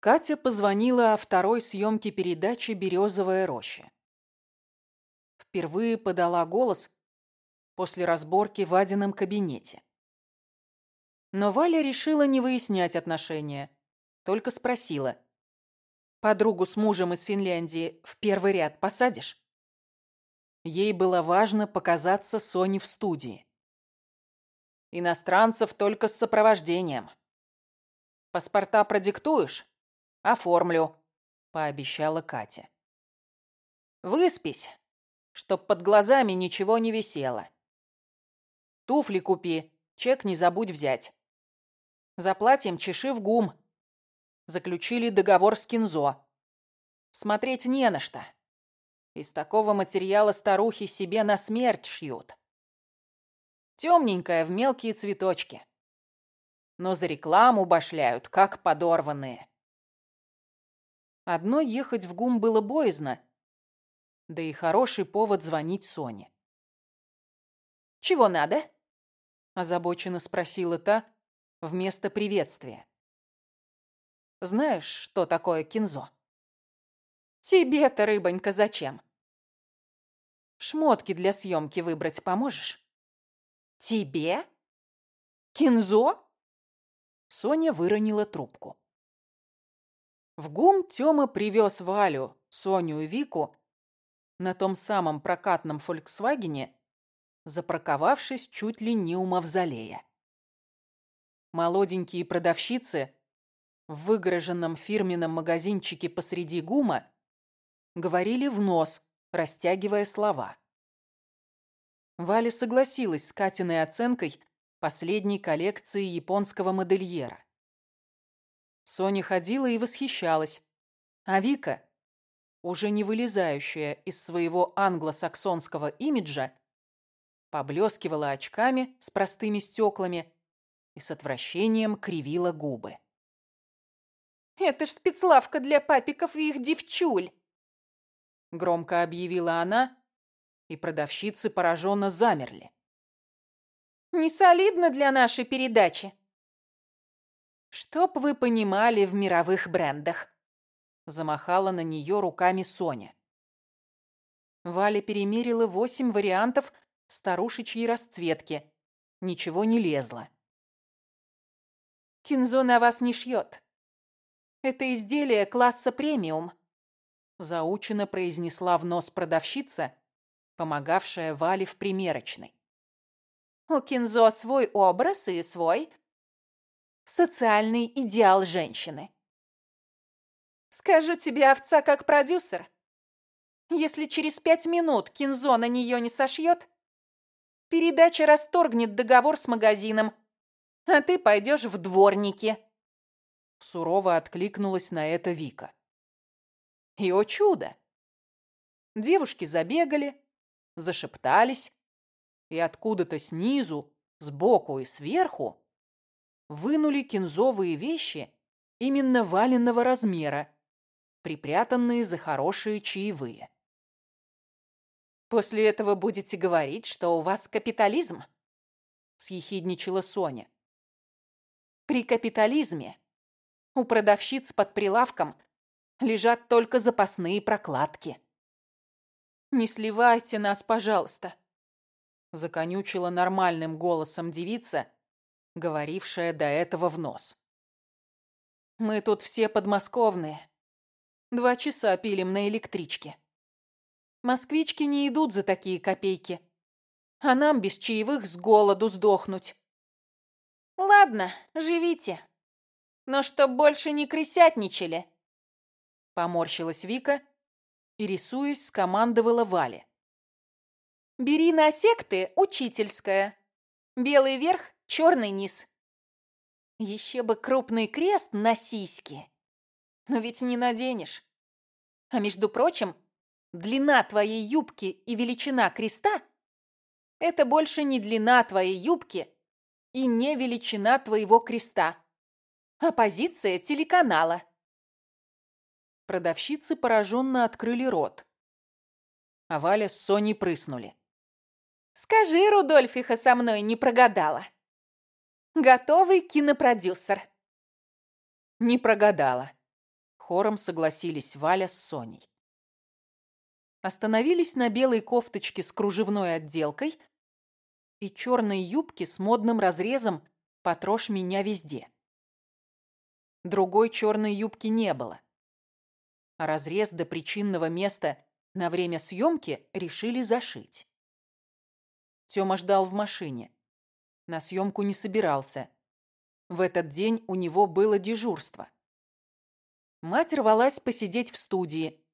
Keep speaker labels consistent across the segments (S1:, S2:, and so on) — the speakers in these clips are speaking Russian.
S1: Катя позвонила о второй съемке передачи «Березовая роща». Впервые подала голос после разборки в Адином кабинете. Но Валя решила не выяснять отношения, только спросила. «Подругу с мужем из Финляндии в первый ряд посадишь?» Ей было важно показаться Соне в студии. «Иностранцев только с сопровождением. Паспорта продиктуешь?» «Оформлю», — пообещала Катя. «Выспись, чтоб под глазами ничего не висело. Туфли купи, чек не забудь взять. Заплатим чеши в гум. Заключили договор с Кинзо. Смотреть не на что. Из такого материала старухи себе на смерть шьют. Темненькая в мелкие цветочки. Но за рекламу башляют, как подорванные. Одной ехать в ГУМ было боязно, да и хороший повод звонить Соне. «Чего надо?» – озабоченно спросила та вместо приветствия. «Знаешь, что такое кинзо?» «Тебе-то, рыбонька, зачем?» «Шмотки для съемки выбрать поможешь?» «Тебе? Кинзо?» Соня выронила трубку. В ГУМ Тёма привез Валю, Соню и Вику на том самом прокатном «Фольксвагене», запарковавшись чуть ли не у мавзолея. Молоденькие продавщицы в выгороженном фирменном магазинчике посреди ГУМа говорили в нос, растягивая слова. Валя согласилась с Катиной оценкой последней коллекции японского модельера. Соня ходила и восхищалась. А Вика, уже не вылезающая из своего англосаксонского имиджа, поблескивала очками с простыми стеклами и с отвращением кривила губы. «Это ж спецлавка для папиков и их девчуль!» Громко объявила она, и продавщицы пораженно замерли. «Не солидно для нашей передачи!» «Чтоб вы понимали в мировых брендах», — замахала на нее руками Соня. Валя перемерила восемь вариантов старушечьей расцветки. Ничего не лезло. «Кинзо на вас не шьет. Это изделие класса премиум», — заучено произнесла в нос продавщица, помогавшая Вале в примерочной. «У Кинзо свой образ и свой социальный идеал женщины. Скажу тебе, овца, как продюсер, если через пять минут Кинзо на нее не сошьет, передача расторгнет договор с магазином, а ты пойдешь в дворники. Сурово откликнулась на это Вика. И, о чудо! Девушки забегали, зашептались, и откуда-то снизу, сбоку и сверху вынули кинзовые вещи именно валенного размера, припрятанные за хорошие чаевые. «После этого будете говорить, что у вас капитализм?» — съехидничала Соня. «При капитализме у продавщиц под прилавком лежат только запасные прокладки». «Не сливайте нас, пожалуйста», — законючила нормальным голосом девица, говорившая до этого в нос. «Мы тут все подмосковные. Два часа пилим на электричке. Москвички не идут за такие копейки, а нам без чаевых с голоду сдохнуть». «Ладно, живите, но чтоб больше не крысятничали», — поморщилась Вика и, рисуясь, скомандовала Вале. «Бери на секты учительская. Белый верх, черный низ. Еще бы крупный крест на сиськи. Но ведь не наденешь. А между прочим, длина твоей юбки и величина креста – это больше не длина твоей юбки и не величина твоего креста, а позиция телеканала. Продавщицы пораженно открыли рот. А Валя с Соней прыснули. «Скажи, Рудольфиха со мной не прогадала!» Готовый кинопродюсер. Не прогадала. Хором согласились Валя с Соней. Остановились на белой кофточке с кружевной отделкой и черной юбке с модным разрезом «Потрожь меня везде». Другой черной юбки не было. А разрез до причинного места на время съемки решили зашить. Тёма ждал в машине. На съемку не собирался. В этот день у него было дежурство. Мать рвалась посидеть в студии.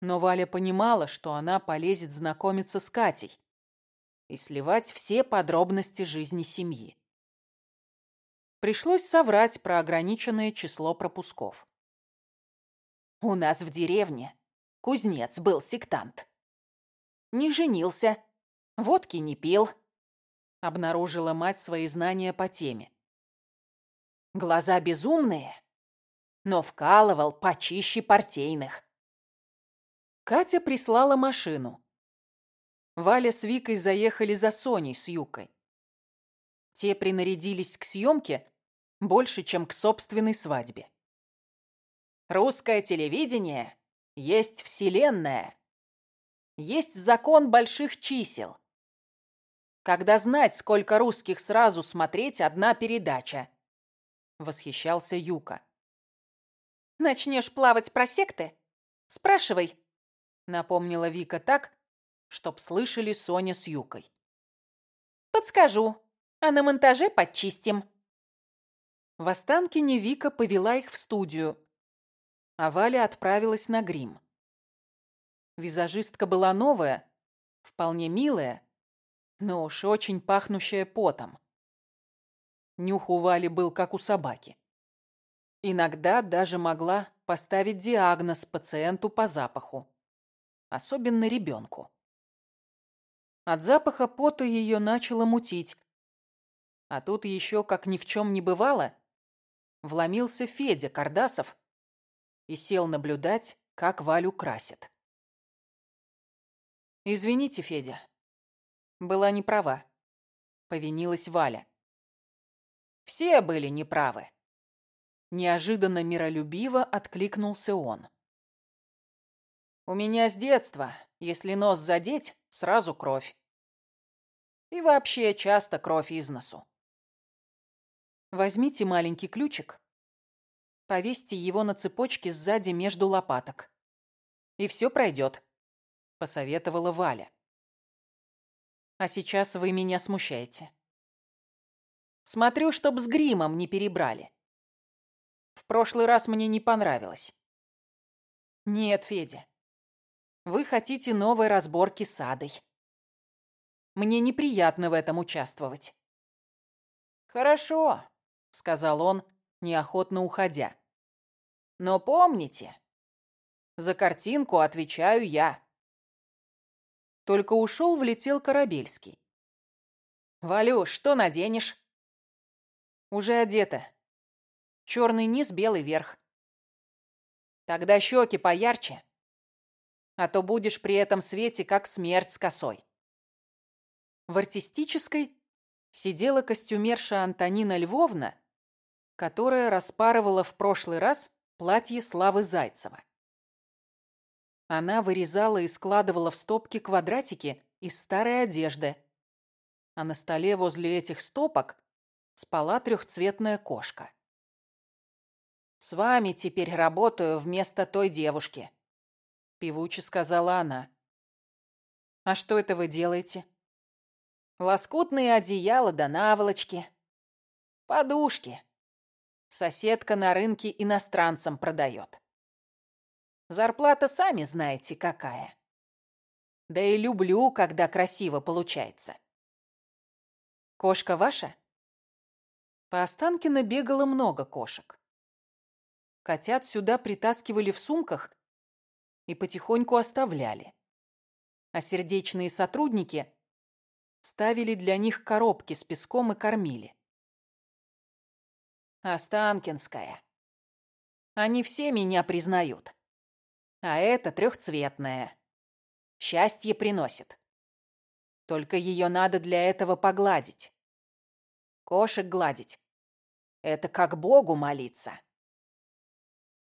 S1: Но Валя понимала, что она полезет знакомиться с Катей и сливать все подробности жизни семьи. Пришлось соврать про ограниченное число пропусков. «У нас в деревне кузнец был сектант. Не женился, водки не пил», — обнаружила мать свои знания по теме. «Глаза безумные, но вкалывал почище партийных». Катя прислала машину. Валя с Викой заехали за Соней с Юкой. Те принарядились к съемке больше, чем к собственной свадьбе. Русское телевидение есть вселенная. Есть закон больших чисел. Когда знать, сколько русских сразу смотреть одна передача. Восхищался Юка. Начнешь плавать про секты? Спрашивай. Напомнила Вика так, чтоб слышали Соня с Юкой. Подскажу, а на монтаже подчистим. В Останкине Вика повела их в студию, а Валя отправилась на грим. Визажистка была новая, вполне милая, но уж очень пахнущая потом. Нюх у Вали был как у собаки. Иногда даже могла поставить диагноз пациенту по запаху, особенно ребенку. От запаха пота ее начало мутить, а тут еще, как ни в чем не бывало, вломился Федя Кардасов и сел наблюдать, как Валю красят. «Извините, Федя, была неправа», — повинилась Валя. «Все были неправы». Неожиданно миролюбиво откликнулся он. «У меня с детства, если нос задеть, сразу кровь. И вообще часто кровь из носу. Возьмите маленький ключик, повесьте его на цепочке сзади между лопаток. И все пройдет, посоветовала Валя. А сейчас вы меня смущаете. Смотрю, чтоб с гримом не перебрали. В прошлый раз мне не понравилось. Нет, Федя. Вы хотите новой разборки с Адой. Мне неприятно в этом участвовать. Хорошо, — сказал он, неохотно уходя. «Но помните, за картинку отвечаю я». Только ушел, влетел Корабельский. «Валюш, что наденешь?» «Уже одета. Черный низ, белый верх. Тогда щеки поярче, а то будешь при этом свете, как смерть с косой». В артистической сидела костюмерша Антонина Львовна которая распарывала в прошлый раз платье Славы Зайцева. Она вырезала и складывала в стопки квадратики из старой одежды, а на столе возле этих стопок спала трехцветная кошка. «С вами теперь работаю вместо той девушки», — певуче сказала она. «А что это вы делаете?» «Лоскутные одеяла да наволочки, подушки, Соседка на рынке иностранцам продает. Зарплата сами знаете какая. Да и люблю, когда красиво получается. Кошка ваша? По Останкино бегало много кошек. Котят сюда притаскивали в сумках и потихоньку оставляли. А сердечные сотрудники ставили для них коробки с песком и кормили. Останкинская. Они все меня признают. А это трехцветная. Счастье приносит. Только ее надо для этого погладить. Кошек гладить. Это как Богу молиться.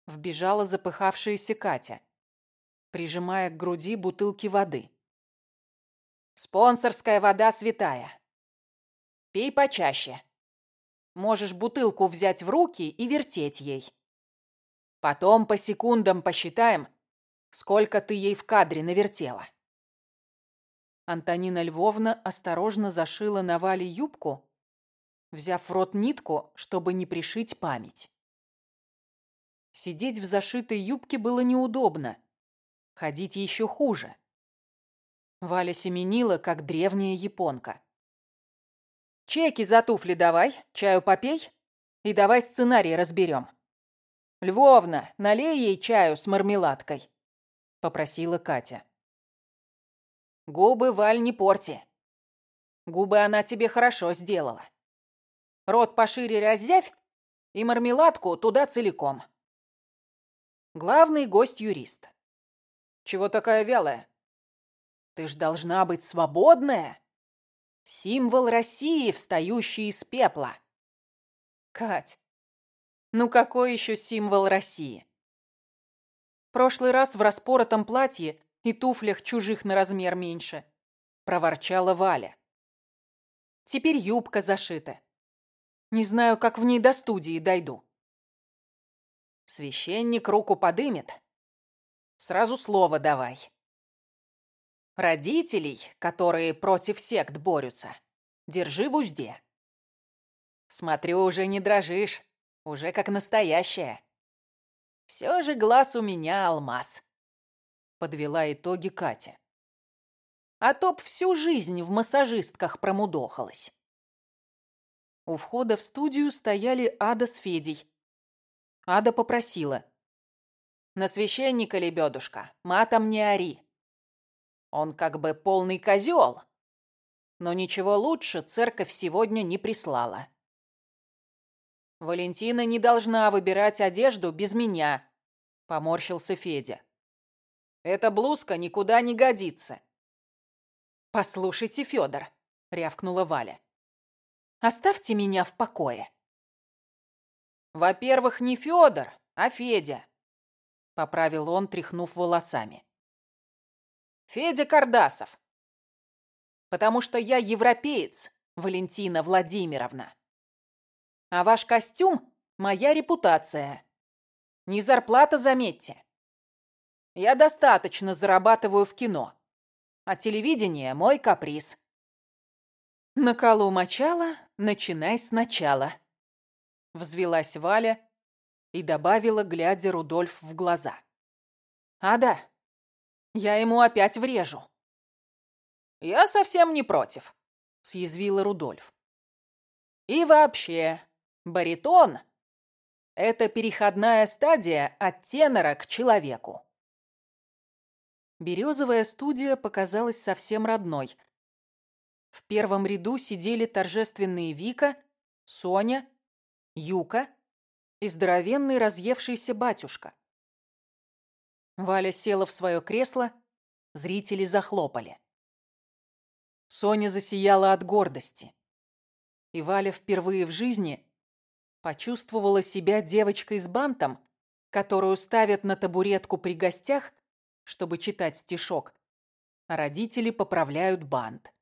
S1: вбежала запыхавшаяся Катя, прижимая к груди бутылки воды. «Спонсорская вода святая. Пей почаще. Можешь бутылку взять в руки и вертеть ей. Потом по секундам посчитаем, сколько ты ей в кадре навертела». Антонина Львовна осторожно зашила на Вале юбку, взяв в рот нитку, чтобы не пришить память. Сидеть в зашитой юбке было неудобно. Ходить еще хуже. Валя семенила, как древняя японка. «Чеки за туфли давай, чаю попей и давай сценарий разберем. Львовна, налей ей чаю с мармеладкой», — попросила Катя. «Губы, Валь, не порти. Губы она тебе хорошо сделала. Рот пошире раззявь и мармеладку туда целиком. Главный гость юрист. Чего такая вялая? Ты ж должна быть свободная. Символ России, встающий из пепла. Кать, ну какой еще символ России? Прошлый раз в распоротом платье и туфлях чужих на размер меньше, проворчала Валя. Теперь юбка зашита. Не знаю, как в ней до студии дойду. Священник руку подымет. Сразу слово давай. Родителей, которые против сект борются, держи в узде. Смотрю, уже не дрожишь, уже как настоящая. Все же глаз у меня алмаз. Подвела итоги Катя. А топ всю жизнь в массажистках промудохалась. У входа в студию стояли Ада с Федей, Ада попросила. «На священника, лебедушка, матом не ори. Он как бы полный козел, но ничего лучше церковь сегодня не прислала. Валентина не должна выбирать одежду без меня», — поморщился Федя. «Эта блузка никуда не годится». «Послушайте, Федор», — рявкнула Валя. «Оставьте меня в покое». «Во-первых, не Федор, а Федя», — поправил он, тряхнув волосами. «Федя Кардасов. Потому что я европеец, Валентина Владимировна. А ваш костюм — моя репутация. Не зарплата, заметьте. Я достаточно зарабатываю в кино, а телевидение — мой каприз». На колу мочала, начинай сначала. Взвелась Валя и добавила, глядя Рудольф в глаза. «Ада, я ему опять врежу». «Я совсем не против», — съязвила Рудольф. «И вообще, баритон — это переходная стадия от тенора к человеку». Березовая студия показалась совсем родной. В первом ряду сидели торжественные Вика, Соня Юка и здоровенный разъевшийся батюшка. Валя села в свое кресло, зрители захлопали. Соня засияла от гордости. И Валя впервые в жизни почувствовала себя девочкой с бантом, которую ставят на табуретку при гостях, чтобы читать стишок, родители поправляют бант.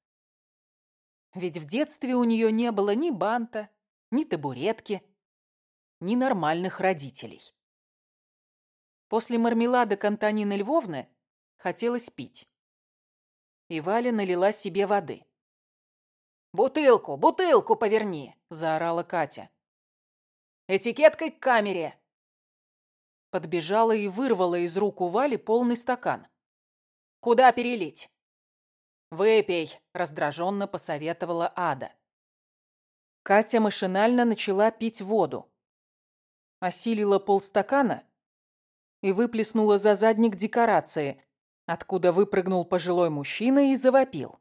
S1: Ведь в детстве у нее не было ни банта, ни табуретки, ни нормальных родителей. После мармелада Антонины Львовны хотелось пить. И Валя налила себе воды. «Бутылку, бутылку поверни!» – заорала Катя. «Этикеткой к камере!» Подбежала и вырвала из рук у Вали полный стакан. «Куда перелить?» «Выпей», – раздраженно посоветовала Ада. Катя машинально начала пить воду. Осилила полстакана и выплеснула за задник декорации, откуда выпрыгнул пожилой мужчина и завопил.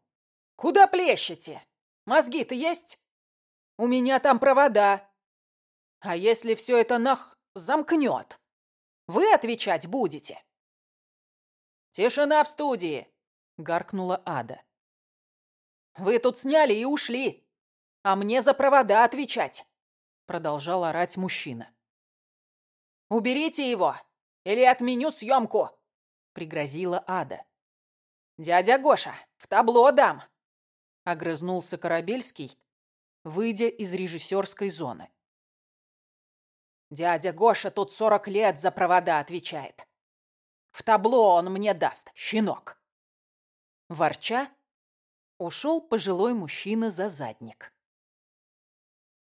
S1: «Куда плещете? Мозги-то есть? У меня там провода. А если все это нах замкнет? Вы отвечать будете?» «Тишина в студии!» — гаркнула Ада. «Вы тут сняли и ушли!» а мне за провода отвечать!» Продолжал орать мужчина. Уберите его, или отменю съемку!» — пригрозила Ада. «Дядя Гоша, в табло дам!» — огрызнулся Корабельский, выйдя из режиссерской зоны. «Дядя Гоша тут сорок лет за провода отвечает. В табло он мне даст, щенок!» Ворча, ушел пожилой мужчина за задник.